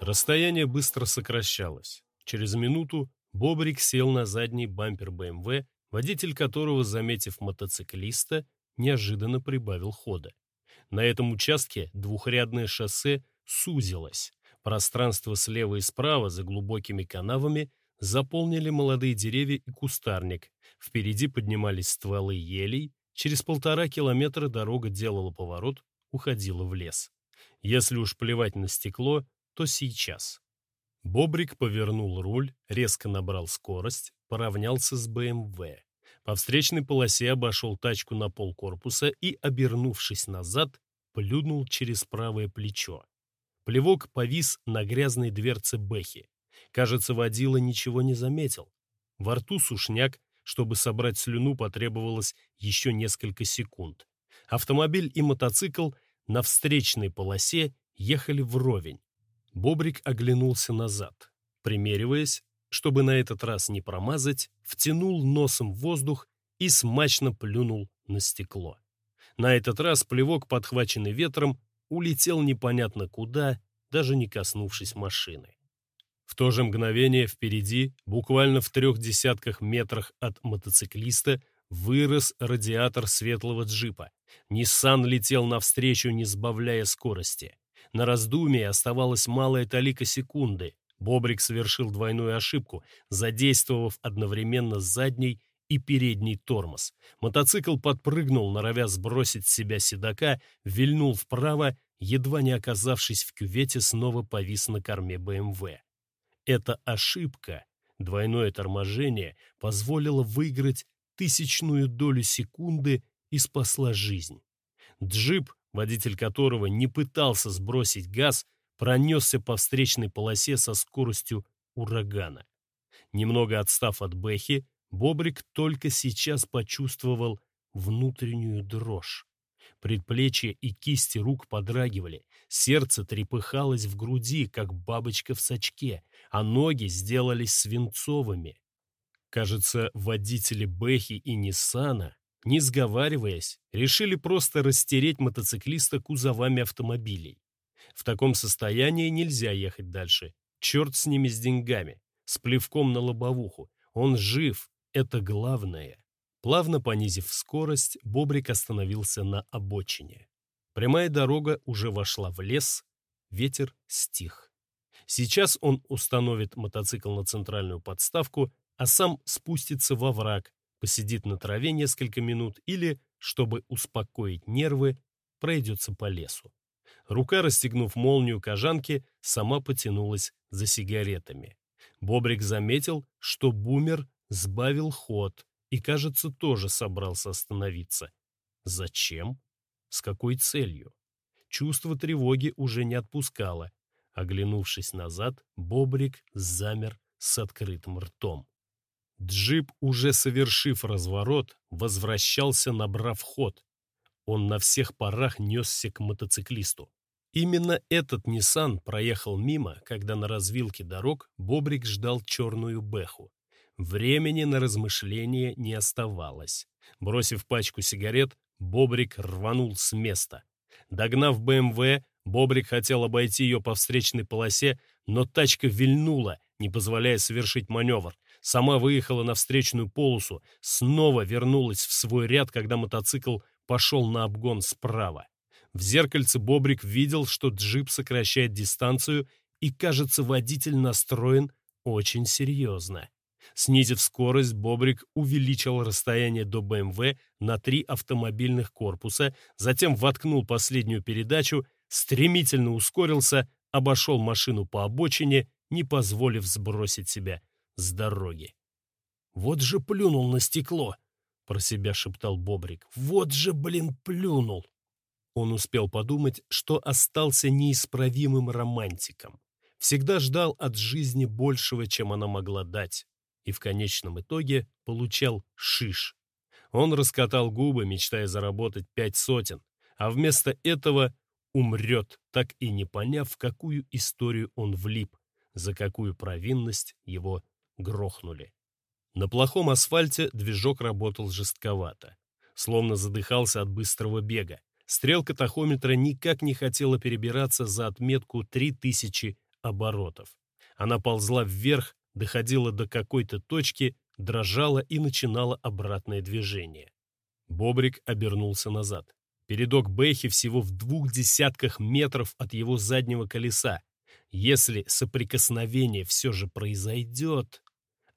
Расстояние быстро сокращалось. Через минуту Бобрик сел на задний бампер БМВ, водитель которого, заметив мотоциклиста, неожиданно прибавил хода. На этом участке двухрядное шоссе сузилось. Пространство слева и справа за глубокими канавами заполнили молодые деревья и кустарник. Впереди поднимались стволы елей. Через полтора километра дорога делала поворот, уходила в лес. Если уж плевать на стекло, то сейчас. Бобрик повернул руль, резко набрал скорость, поравнялся с БМВ. По встречной полосе обошел тачку на пол корпуса и, обернувшись назад, плюнул через правое плечо. Плевок повис на грязной дверце Бэхи. Кажется, водила ничего не заметил. Во рту сушняк, чтобы собрать слюну, потребовалось еще несколько секунд. Автомобиль и мотоцикл на встречной полосе ехали вровень. Бобрик оглянулся назад. Примериваясь, чтобы на этот раз не промазать, втянул носом воздух и смачно плюнул на стекло. На этот раз плевок, подхваченный ветром, улетел непонятно куда, даже не коснувшись машины. В то же мгновение впереди, буквально в трех десятках метрах от мотоциклиста, вырос радиатор светлого джипа. Ниссан летел навстречу, не сбавляя скорости. На раздумье оставалась малая талика секунды. Бобрик совершил двойную ошибку, задействовав одновременно задний и передний тормоз. Мотоцикл подпрыгнул, норовя сбросить с себя седока, вильнул вправо, едва не оказавшись в кювете, снова повис на корме БМВ. Эта ошибка, двойное торможение, позволило выиграть тысячную долю секунды и спасла жизнь. Джип, водитель которого не пытался сбросить газ, пронесся по встречной полосе со скоростью урагана. Немного отстав от Бэхи, Бобрик только сейчас почувствовал внутреннюю дрожь. Предплечья и кисти рук подрагивали, сердце трепыхалось в груди, как бабочка в сачке, а ноги сделались свинцовыми. Кажется, водители Бэхи и Ниссана, не сговариваясь, решили просто растереть мотоциклиста кузовами автомобилей. В таком состоянии нельзя ехать дальше. Черт с ними с деньгами, с плевком на лобовуху. Он жив, это главное. Плавно понизив скорость, Бобрик остановился на обочине. Прямая дорога уже вошла в лес, ветер стих. Сейчас он установит мотоцикл на центральную подставку а сам спустится во враг, посидит на траве несколько минут или, чтобы успокоить нервы, пройдется по лесу. Рука, расстегнув молнию кожанки, сама потянулась за сигаретами. Бобрик заметил, что бумер сбавил ход и, кажется, тоже собрался остановиться. Зачем? С какой целью? Чувство тревоги уже не отпускало. Оглянувшись назад, Бобрик замер с открытым ртом. Джип, уже совершив разворот, возвращался, набрав ход. Он на всех парах несся к мотоциклисту. Именно этот Ниссан проехал мимо, когда на развилке дорог Бобрик ждал черную бэху. Времени на размышления не оставалось. Бросив пачку сигарет, Бобрик рванул с места. Догнав БМВ, Бобрик хотел обойти ее по встречной полосе, но тачка вильнула, не позволяя совершить маневр сама выехала на встречную полосу, снова вернулась в свой ряд, когда мотоцикл пошел на обгон справа. В зеркальце Бобрик видел, что джип сокращает дистанцию, и, кажется, водитель настроен очень серьезно. Снизив скорость, Бобрик увеличил расстояние до БМВ на три автомобильных корпуса, затем воткнул последнюю передачу, стремительно ускорился, обошел машину по обочине, не позволив сбросить себя с дороги. «Вот же плюнул на стекло!» — про себя шептал Бобрик. «Вот же, блин, плюнул!» Он успел подумать, что остался неисправимым романтиком. Всегда ждал от жизни большего, чем она могла дать. И в конечном итоге получал шиш. Он раскатал губы, мечтая заработать пять сотен, а вместо этого умрет, так и не поняв, в какую историю он влип, за какую провинность его грохнули. На плохом асфальте движок работал жестковато. Словно задыхался от быстрого бега. Стрелка тахометра никак не хотела перебираться за отметку 3000 оборотов. Она ползла вверх, доходила до какой-то точки, дрожала и начинала обратное движение. Бобрик обернулся назад. Передок Бэхи всего в двух десятках метров от его заднего колеса. Если соприкосновение все же произойдет...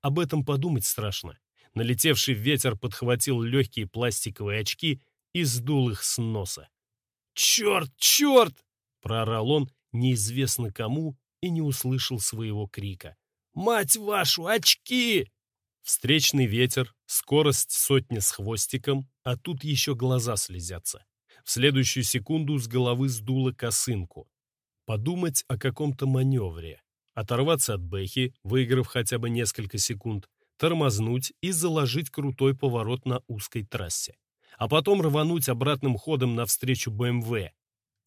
Об этом подумать страшно. Налетевший ветер подхватил легкие пластиковые очки и сдул их с носа. «Черт, черт!» — проорал он неизвестно кому и не услышал своего крика. «Мать вашу, очки!» Встречный ветер, скорость сотни с хвостиком, а тут еще глаза слезятся. В следующую секунду с головы сдуло косынку. Подумать о каком-то маневре. Оторваться от Бэхи, выиграв хотя бы несколько секунд, тормознуть и заложить крутой поворот на узкой трассе. А потом рвануть обратным ходом навстречу БМВ.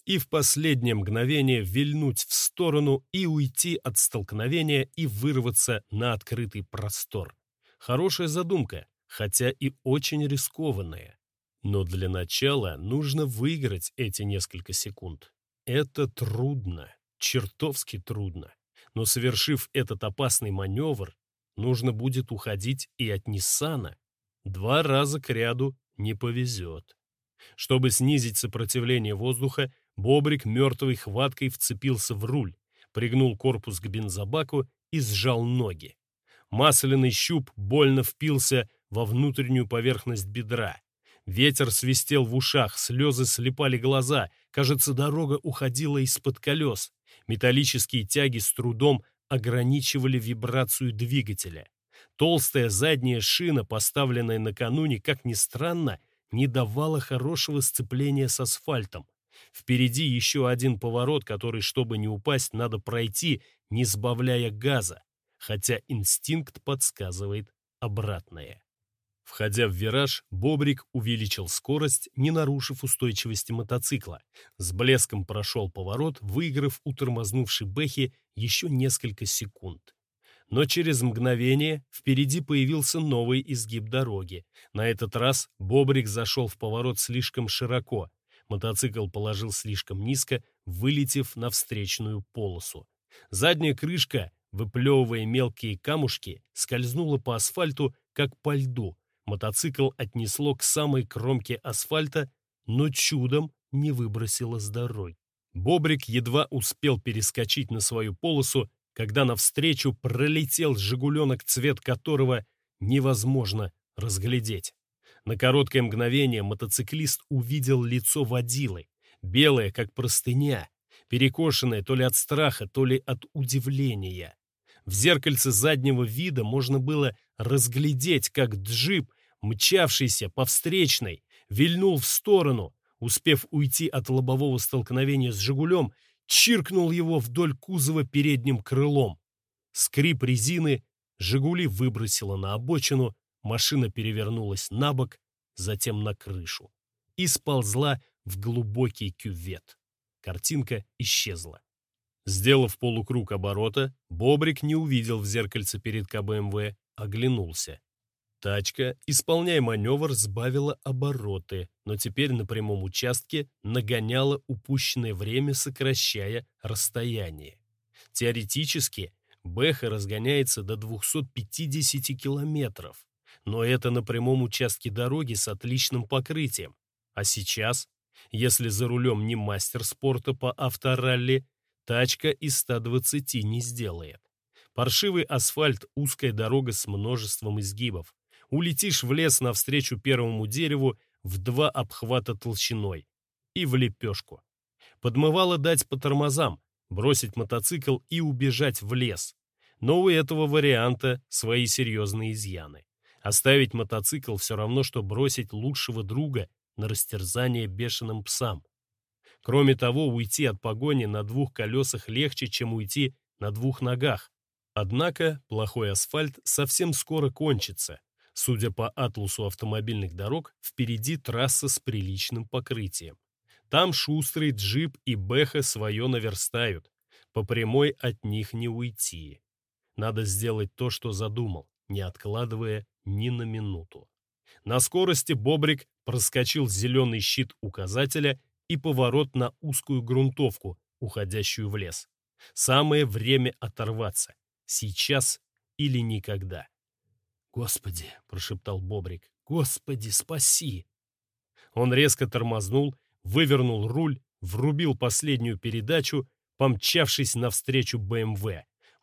И в последнее мгновение вильнуть в сторону и уйти от столкновения и вырваться на открытый простор. Хорошая задумка, хотя и очень рискованная. Но для начала нужно выиграть эти несколько секунд. Это трудно, чертовски трудно. Но совершив этот опасный маневр, нужно будет уходить и от Ниссана. Два раза к ряду не повезет. Чтобы снизить сопротивление воздуха, Бобрик мертвой хваткой вцепился в руль, пригнул корпус к бензобаку и сжал ноги. Масляный щуп больно впился во внутреннюю поверхность бедра. Ветер свистел в ушах, слезы слепали глаза. Кажется, дорога уходила из-под колес. Металлические тяги с трудом ограничивали вибрацию двигателя. Толстая задняя шина, поставленная накануне, как ни странно, не давала хорошего сцепления с асфальтом. Впереди еще один поворот, который, чтобы не упасть, надо пройти, не сбавляя газа, хотя инстинкт подсказывает обратное. Входя в вираж, Бобрик увеличил скорость, не нарушив устойчивости мотоцикла. С блеском прошел поворот, выиграв у тормознувшей Бэхи еще несколько секунд. Но через мгновение впереди появился новый изгиб дороги. На этот раз Бобрик зашел в поворот слишком широко. Мотоцикл положил слишком низко, вылетев на встречную полосу. Задняя крышка, выплевывая мелкие камушки, скользнула по асфальту, как по льду, Мотоцикл отнесло к самой кромке асфальта, но чудом не выбросило с дороги. Бобрик едва успел перескочить на свою полосу, когда навстречу пролетел «Жигуленок», цвет которого невозможно разглядеть. На короткое мгновение мотоциклист увидел лицо водилы, белое, как простыня, перекошенное то ли от страха, то ли от удивления. В зеркальце заднего вида можно было разглядеть, как джип мчавшийся по встречной, вильнул в сторону, успев уйти от лобового столкновения с «Жигулем», чиркнул его вдоль кузова передним крылом. Скрип резины, «Жигули» выбросило на обочину, машина перевернулась на бок, затем на крышу и сползла в глубокий кювет. Картинка исчезла. Сделав полукруг оборота, Бобрик не увидел в зеркальце перед КБМВ, оглянулся. Тачка, исполняя маневр, сбавила обороты, но теперь на прямом участке нагоняла упущенное время, сокращая расстояние. Теоретически, Бэха разгоняется до 250 километров, но это на прямом участке дороги с отличным покрытием. А сейчас, если за рулем не мастер спорта по авторалли, тачка и 120 не сделает. Паршивый асфальт, узкая дорога с множеством изгибов улетишь в лес навстречу первому дереву в два обхвата толщиной и в лепешку. Подмывало дать по тормозам, бросить мотоцикл и убежать в лес. Но у этого варианта свои серьезные изъяны. Оставить мотоцикл все равно, что бросить лучшего друга на растерзание бешеным псам. Кроме того, уйти от погони на двух колесах легче, чем уйти на двух ногах. Однако плохой асфальт совсем скоро кончится, Судя по атласу автомобильных дорог, впереди трасса с приличным покрытием. Там шустрый джип и бэха свое наверстают. По прямой от них не уйти. Надо сделать то, что задумал, не откладывая ни на минуту. На скорости Бобрик проскочил зеленый щит указателя и поворот на узкую грунтовку, уходящую в лес. Самое время оторваться. Сейчас или никогда. «Господи!» — прошептал Бобрик. «Господи, спаси!» Он резко тормознул, вывернул руль, врубил последнюю передачу, помчавшись навстречу БМВ.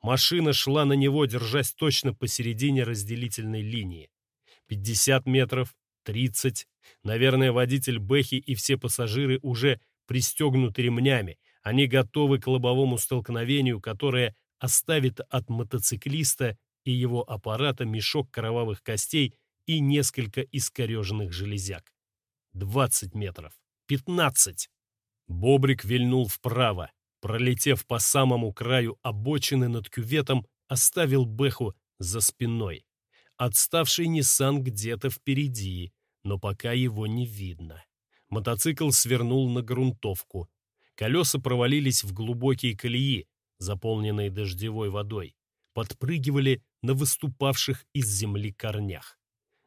Машина шла на него, держась точно посередине разделительной линии. 50 метров, 30. Наверное, водитель Бэхи и все пассажиры уже пристегнуты ремнями. Они готовы к лобовому столкновению, которое оставит от мотоциклиста и его аппарата мешок кровавых костей и несколько искореженных железяк. 20 метров. 15. Бобрик вильнул вправо, пролетев по самому краю обочины над кюветом, оставил Бэху за спиной. Отставший Ниссан где-то впереди, но пока его не видно. Мотоцикл свернул на грунтовку. Колеса провалились в глубокие колеи, заполненные дождевой водой, подпрыгивали на выступавших из земли корнях.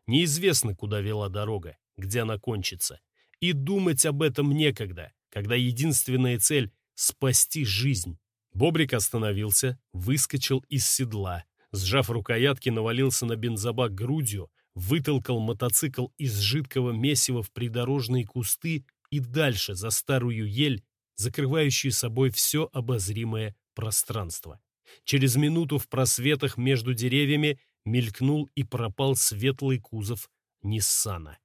Неизвестно, куда вела дорога, где она кончится. И думать об этом некогда, когда единственная цель — спасти жизнь. Бобрик остановился, выскочил из седла, сжав рукоятки, навалился на бензобак грудью, вытолкал мотоцикл из жидкого месива в придорожные кусты и дальше за старую ель, закрывающую собой все обозримое пространство. Через минуту в просветах между деревьями мелькнул и пропал светлый кузов Ниссана.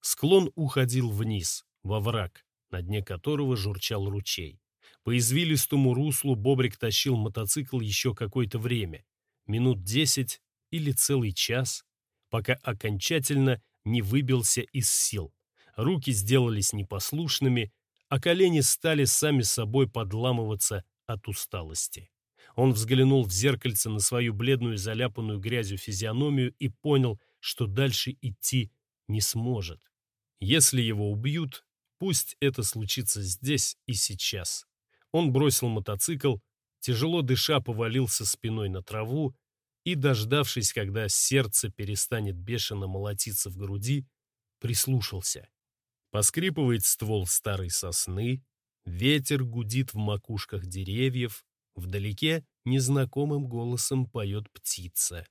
Склон уходил вниз, во враг, на дне которого журчал ручей. По извилистому руслу Бобрик тащил мотоцикл еще какое-то время, минут десять или целый час, пока окончательно не выбился из сил. Руки сделались непослушными, а колени стали сами собой подламываться от усталости. Он взглянул в зеркальце на свою бледную заляпанную грязью физиономию и понял, что дальше идти не сможет. Если его убьют, пусть это случится здесь и сейчас. Он бросил мотоцикл, тяжело дыша повалился спиной на траву и, дождавшись, когда сердце перестанет бешено молотиться в груди, прислушался. Поскрипывает ствол старой сосны, ветер гудит в макушках деревьев, вдалеке незнакомым голосом поет птица.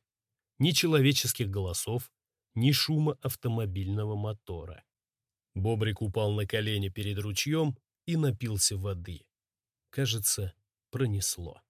Ни человеческих голосов, ни шума автомобильного мотора. Бобрик упал на колени перед ручьем и напился воды. Кажется, пронесло.